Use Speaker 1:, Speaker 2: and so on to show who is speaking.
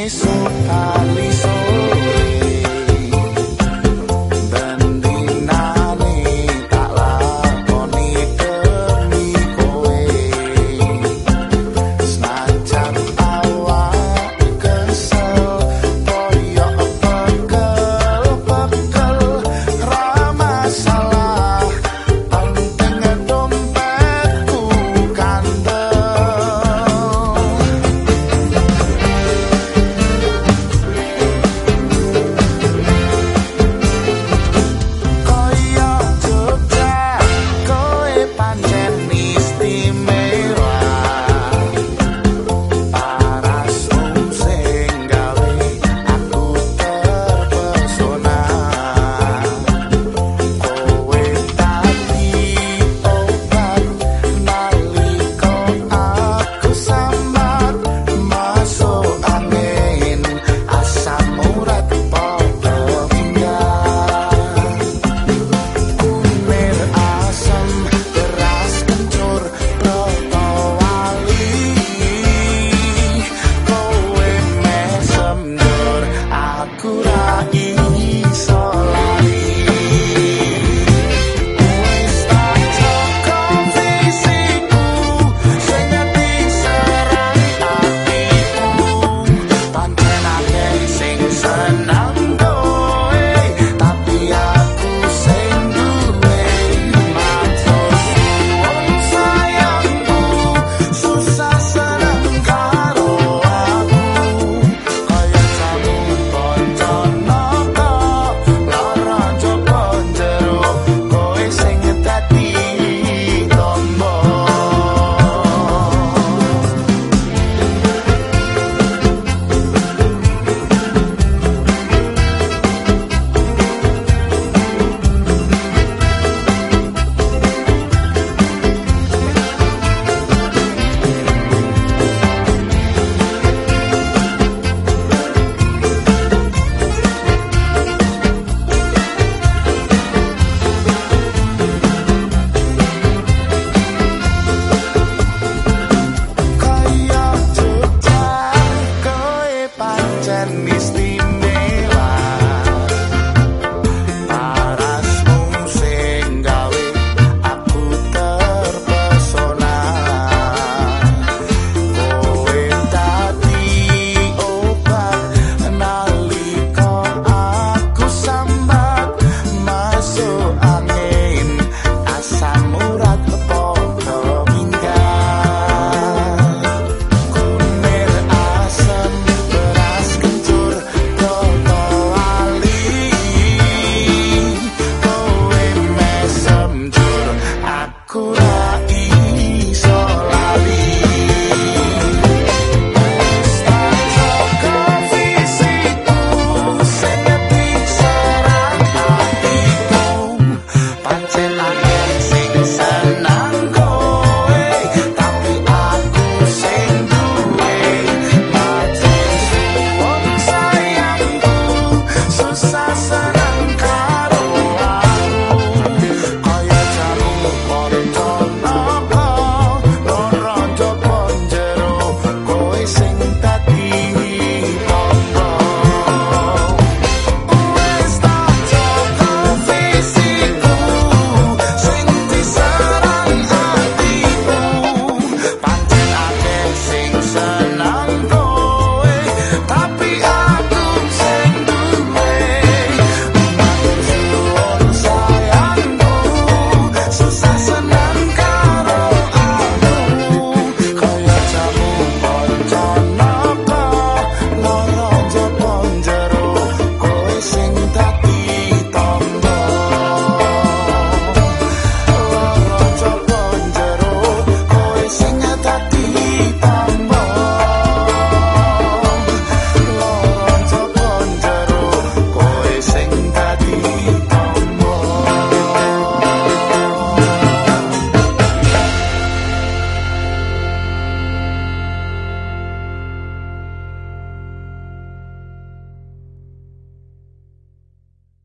Speaker 1: pensou ti.